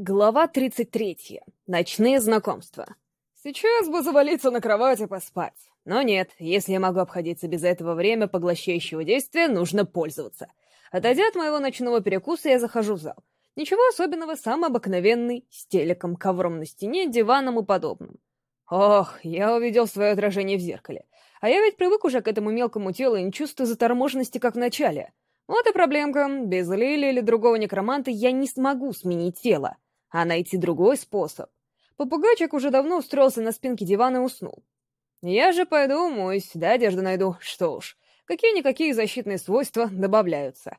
Глава 33. Ночные знакомства. Сейчас бы завалиться на кровать и поспать. Но нет, если я могу обходиться без этого время поглощающего действия, нужно пользоваться. Отойдя от моего ночного перекуса, я захожу в зал. Ничего особенного, самый обыкновенный, с телеком, ковром на стене, диваном и подобным. Ох, я увидел свое отражение в зеркале. А я ведь привык уже к этому мелкому телу и не чувствую заторможенности, как в начале. Вот и проблемка. Без Лили или другого некроманта я не смогу сменить тело а найти другой способ. Попугайчик уже давно устроился на спинке дивана и уснул. Я же пойду умоюсь, да одежду найду. Что уж, какие-никакие защитные свойства добавляются.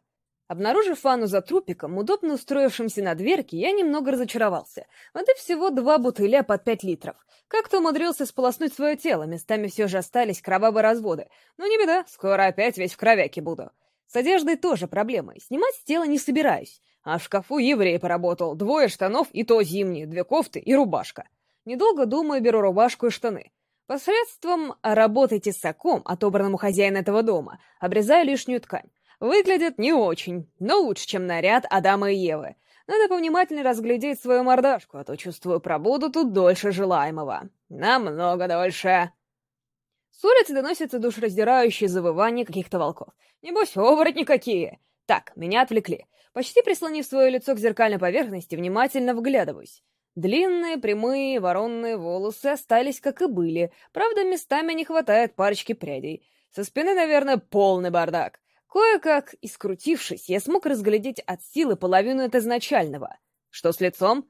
Обнаружив ванну за трупиком, удобно устроившимся на дверке, я немного разочаровался. Воды всего два бутыля под пять литров. Как-то умудрился сполоснуть свое тело, местами все же остались кровавые разводы. Но не беда, скоро опять весь в кровяке буду. С одеждой тоже проблема. Снимать с тела не собираюсь. А в шкафу еврей поработал. Двое штанов и то зимние, две кофты и рубашка. Недолго думаю, беру рубашку и штаны. Посредством работы тесаком, отобранным у хозяина этого дома, обрезаю лишнюю ткань. Выглядит не очень, но лучше, чем наряд Адама и Евы. Надо повнимательнее разглядеть свою мордашку, а то, чувствую, пробуду тут дольше желаемого. Намного дольше. С улицы доносятся душераздирающие завывания каких-то волков. Небось, оборотни какие! Так, меня отвлекли. Почти прислонив свое лицо к зеркальной поверхности, внимательно вглядываюсь. Длинные, прямые, воронные волосы остались, как и были. Правда, местами не хватает парочки прядей. Со спины, наверное, полный бардак. Кое-как, искрутившись, я смог разглядеть от силы половину от изначального. Что с лицом?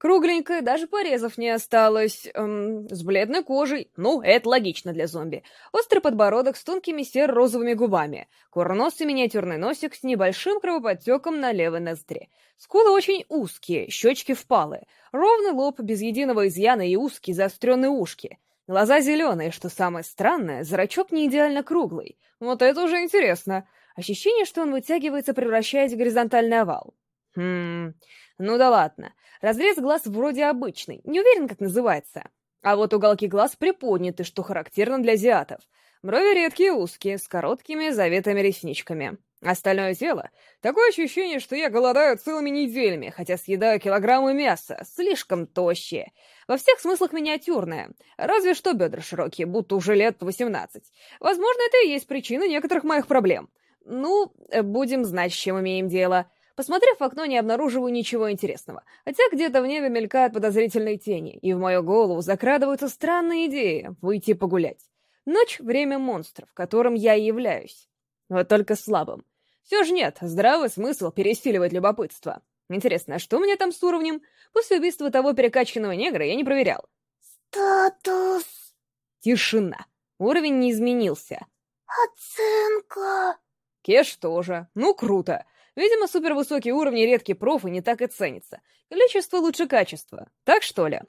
Кругленькая, даже порезов не осталось. Эм, с бледной кожей. Ну, это логично для зомби. Острый подбородок с тонкими серо-розовыми губами. Курносый миниатюрный носик с небольшим кровоподтеком на левой ноздре. Скулы очень узкие, щечки впалые. Ровный лоб, без единого изъяна и узкие заостренные ушки. Глаза зеленые, что самое странное, зрачок не идеально круглый. Вот это уже интересно. Ощущение, что он вытягивается, превращаясь в горизонтальный овал. Хм... Ну да ладно. Разрез глаз вроде обычный, не уверен, как называется. А вот уголки глаз приподняты, что характерно для азиатов. Брови редкие узкие, с короткими заветами ресничками. Остальное тело — такое ощущение, что я голодаю целыми неделями, хотя съедаю килограммы мяса, слишком тощие. Во всех смыслах миниатюрное, разве что бедра широкие, будто уже лет по 18. Возможно, это и есть причина некоторых моих проблем. Ну, будем знать, с чем имеем дело. Посмотрев в окно, не обнаруживаю ничего интересного, хотя где-то в небе мелькают подозрительные тени, и в мою голову закрадываются странные идеи выйти погулять. Ночь — время монстров, которым я и являюсь. Вот только слабым. Все же нет, здравый смысл пересиливает любопытство. Интересно, а что у меня там с уровнем? После убийства того перекачанного негра я не проверял. Статус. Тишина. Уровень не изменился. Оценка. Кеш тоже. Ну, круто. Видимо, супервысокие уровни редкие профы не так и ценятся. Количество лучше качества. Так что ли?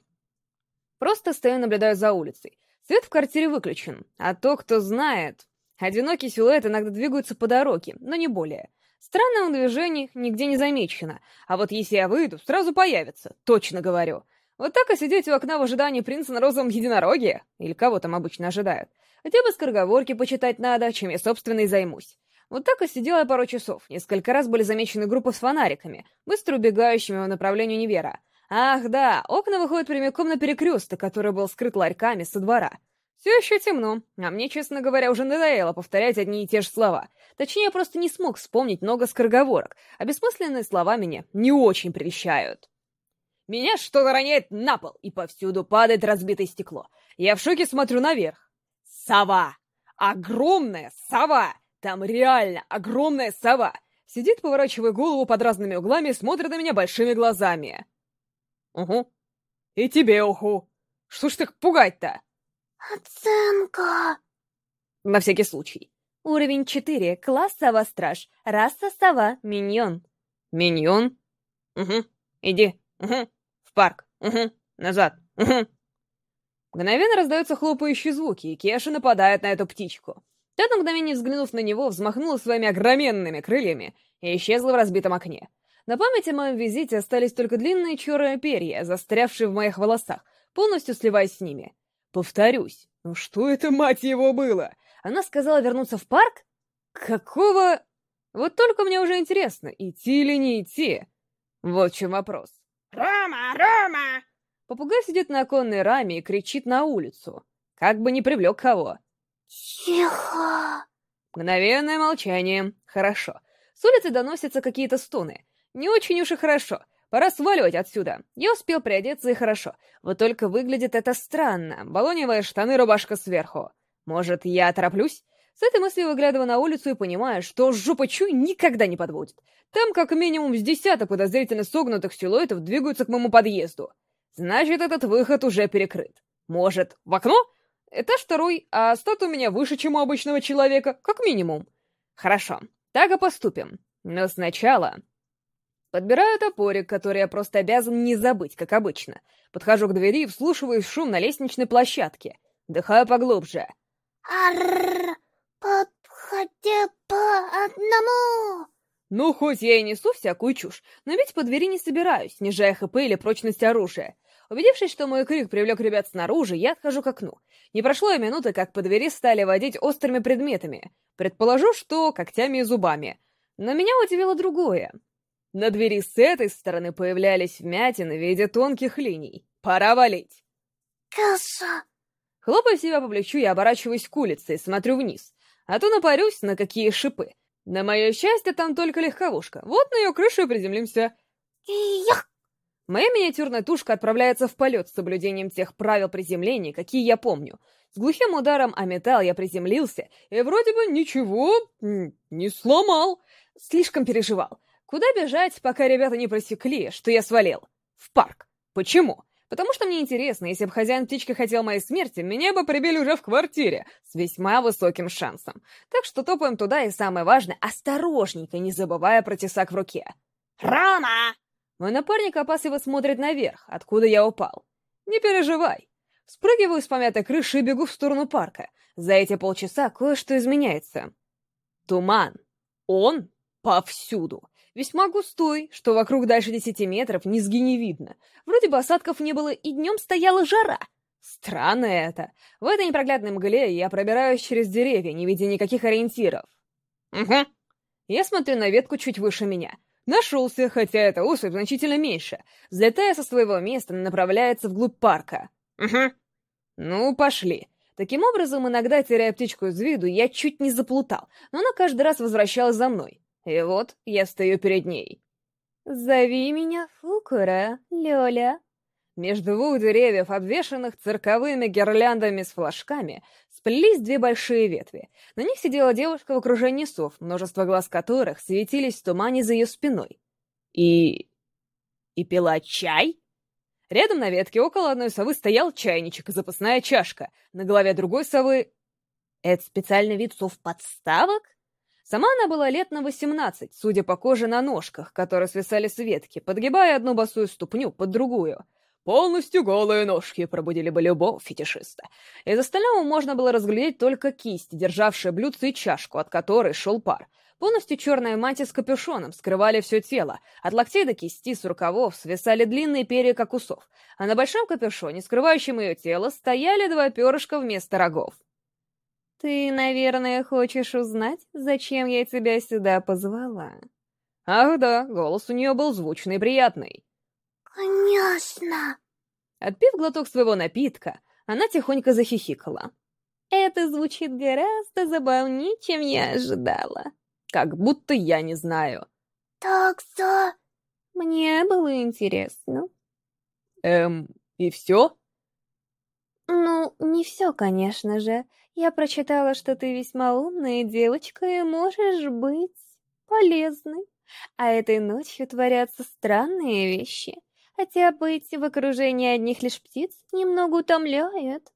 Просто стою наблюдаю за улицей. Свет в квартире выключен, а то, кто знает... Одинокий силуэт иногда двигаются по дороге, но не более. Странное движение нигде не замечено, а вот если я выйду, сразу появится, точно говорю. Вот так и сидеть у окна в ожидании принца на розовом единороге? Или кого там обычно ожидают? Хотя бы скороговорки почитать надо, чем я, собственно, и займусь. Вот так и сидела я пару часов. Несколько раз были замечены группы с фонариками, быстро убегающими в направлении универа. Ах, да, окна выходят прямиком на перекресток, который был скрыт ларьками со двора. Все еще темно, а мне, честно говоря, уже надоело повторять одни и те же слова. Точнее, я просто не смог вспомнить много скороговорок, а бессмысленные слова меня не очень прельщают. Меня что-то роняет на пол, и повсюду падает разбитое стекло. Я в шоке смотрю наверх. Сова! Огромная сова! Там реально огромная сова. Сидит, поворачивая голову под разными углами и смотрит на меня большими глазами. Угу. И тебе уху. Что ж так пугать-то? Оценка. На всякий случай. Уровень 4. Класс Сова-Страж. Раса Сова. Миньон. Миньон? Угу. Иди. Угу. В парк. Угу. Назад. Угу. Мгновенно раздаются хлопающие звуки, и Кеша нападает на эту птичку. Та на мгновение взглянув на него, взмахнула своими огроменными крыльями и исчезла в разбитом окне. На память о моем визите остались только длинные черные перья, застрявшие в моих волосах, полностью сливаясь с ними. Повторюсь, ну что это, мать его, было? Она сказала вернуться в парк? Какого... Вот только мне уже интересно, идти или не идти. Вот в чем вопрос. «Ра!» «Рома!» Попугай сидит на оконной раме и кричит на улицу. Как бы не привлек кого. Тихо. Мгновенное молчание. Хорошо. С улицы доносятся какие-то стоны. Не очень уж и хорошо. Пора сваливать отсюда. Я успел приодеться и хорошо. Вот только выглядит это странно. Балоневые штаны, рубашка сверху. Может, я тороплюсь? С этой мыслью выглядываю на улицу и понимаю, что жопа Чуй никогда не подводит. Там как минимум с десяток подозрительно согнутых силуэтов двигаются к моему подъезду. Значит, этот выход уже перекрыт. Может, в окно? Этаж второй, а стат у меня выше, чем у обычного человека, как минимум. Хорошо, так и поступим. Но сначала... Подбираю топорик, который я просто обязан не забыть, как обычно. Подхожу к двери и вслушиваюсь шум на лестничной площадке. Дыхаю поглубже. Арррр, подходи по одному. Ну, хоть я и несу всякую чушь, но ведь по двери не собираюсь, снижая ХП или прочность оружия. Убедившись, что мой крик привлек ребят снаружи, я отхожу к окну. Не прошло и минуты, как по двери стали водить острыми предметами. Предположу, что когтями и зубами. Но меня удивило другое. На двери с этой стороны появлялись вмятины в виде тонких линий. Пора валить. Каша. Хлопаю себя по плечу и оборачиваюсь к улице и смотрю вниз. А то напарюсь на какие шипы. На мое счастье, там только легковушка. Вот на ее крышу и приземлимся. Ях. Моя миниатюрная тушка отправляется в полет с соблюдением тех правил приземления, какие я помню. С глухим ударом о металл я приземлился, и вроде бы ничего не сломал. Слишком переживал. Куда бежать, пока ребята не просекли, что я свалил? В парк. Почему? Потому что мне интересно, если бы хозяин птички хотел моей смерти, меня бы прибили уже в квартире, с весьма высоким шансом. Так что топаем туда, и самое важное, осторожненько, не забывая про тесак в руке. «Рома!» Мой напарник опасливо смотрит наверх, откуда я упал. Не переживай. Спрыгиваю с помятой крыши и бегу в сторону парка. За эти полчаса кое-что изменяется. Туман. Он повсюду весьма густой, что вокруг дальше десяти метров низги не видно. Вроде бы осадков не было, и днем стояла жара. Странно это. В этой непроглядной мгле я пробираюсь через деревья, не видя никаких ориентиров. Угу. Я смотрю на ветку чуть выше меня. Нашелся, хотя эта особь значительно меньше. Взлетая со своего места, направляется вглубь парка. Угу. Ну, пошли. Таким образом, иногда, теряя птичку из виду, я чуть не заплутал, но она каждый раз возвращалась за мной. И вот я стою перед ней. «Зови меня Фукура, Лёля». Между двух деревьев, обвешанных цирковыми гирляндами с флажками, сплелись две большие ветви. На них сидела девушка в окружении сов, множество глаз которых светились в тумане за ее спиной. И... и пила чай? Рядом на ветке около одной совы стоял чайничек и запасная чашка. На голове другой совы... Это специальный вид сов-подставок? Сама она была лет на восемнадцать, судя по коже на ножках, которые свисали с ветки, подгибая одну босую ступню под другую. Полностью голые ножки пробудили бы любого фетишиста. Из остального можно было разглядеть только кисть, державшая блюдце и чашку, от которой шел пар. Полностью черная мантия с капюшоном скрывали все тело. От локтей до кисти с рукавов свисали длинные перья, как усов. А на большом капюшоне, скрывающем ее тело, стояли два перышка вместо рогов. «Ты, наверное, хочешь узнать, зачем я тебя сюда позвала?» «Ах да, голос у нее был звучный и приятный». «Конечно!» Отпив глоток своего напитка, она тихонько захихикала. «Это звучит гораздо забавнее, чем я ожидала». «Как будто я не знаю». «Так за...» «Мне было интересно». «Эм, и все?» «Ну, не все, конечно же. Я прочитала, что ты весьма умная девочка и можешь быть полезной. А этой ночью творятся странные вещи. Хотя быть в окружении одних лишь птиц немного утомляет.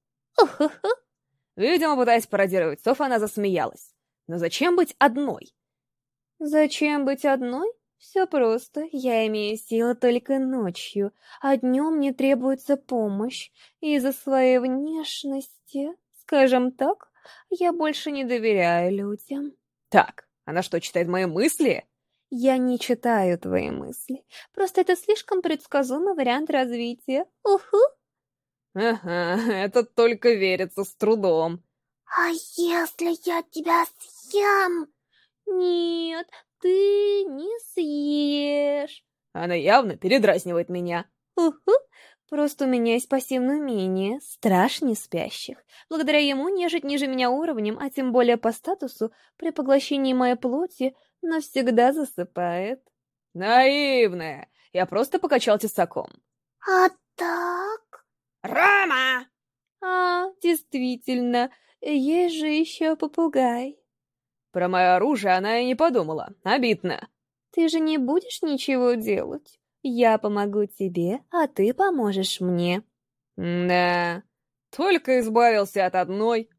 Видимо, пытаясь пародировать сов, она засмеялась. Но зачем быть одной? Зачем быть одной? Все просто. Я имею силы только ночью, а днем мне требуется помощь. Из-за своей внешности Скажем так, я больше не доверяю людям. Так, она что, читает мои мысли? Я не читаю твои мысли. Просто это слишком предсказуемый вариант развития. Уху. Ага, это только верится с трудом. А если я тебя съем? Нет, ты не съешь. Она явно передразнивает меня. Уху, просто у меня есть пассивное умение — страж не спящих. Благодаря ему нежить ниже меня уровнем, а тем более по статусу, при поглощении моей плоти навсегда засыпает. Наивная! Я просто покачал тесаком. А так? Рома! А, действительно, есть же еще попугай. Про мое оружие она и не подумала. Обидно. Ты же не будешь ничего делать? Я помогу тебе, а ты поможешь мне. Да, только избавился от одной,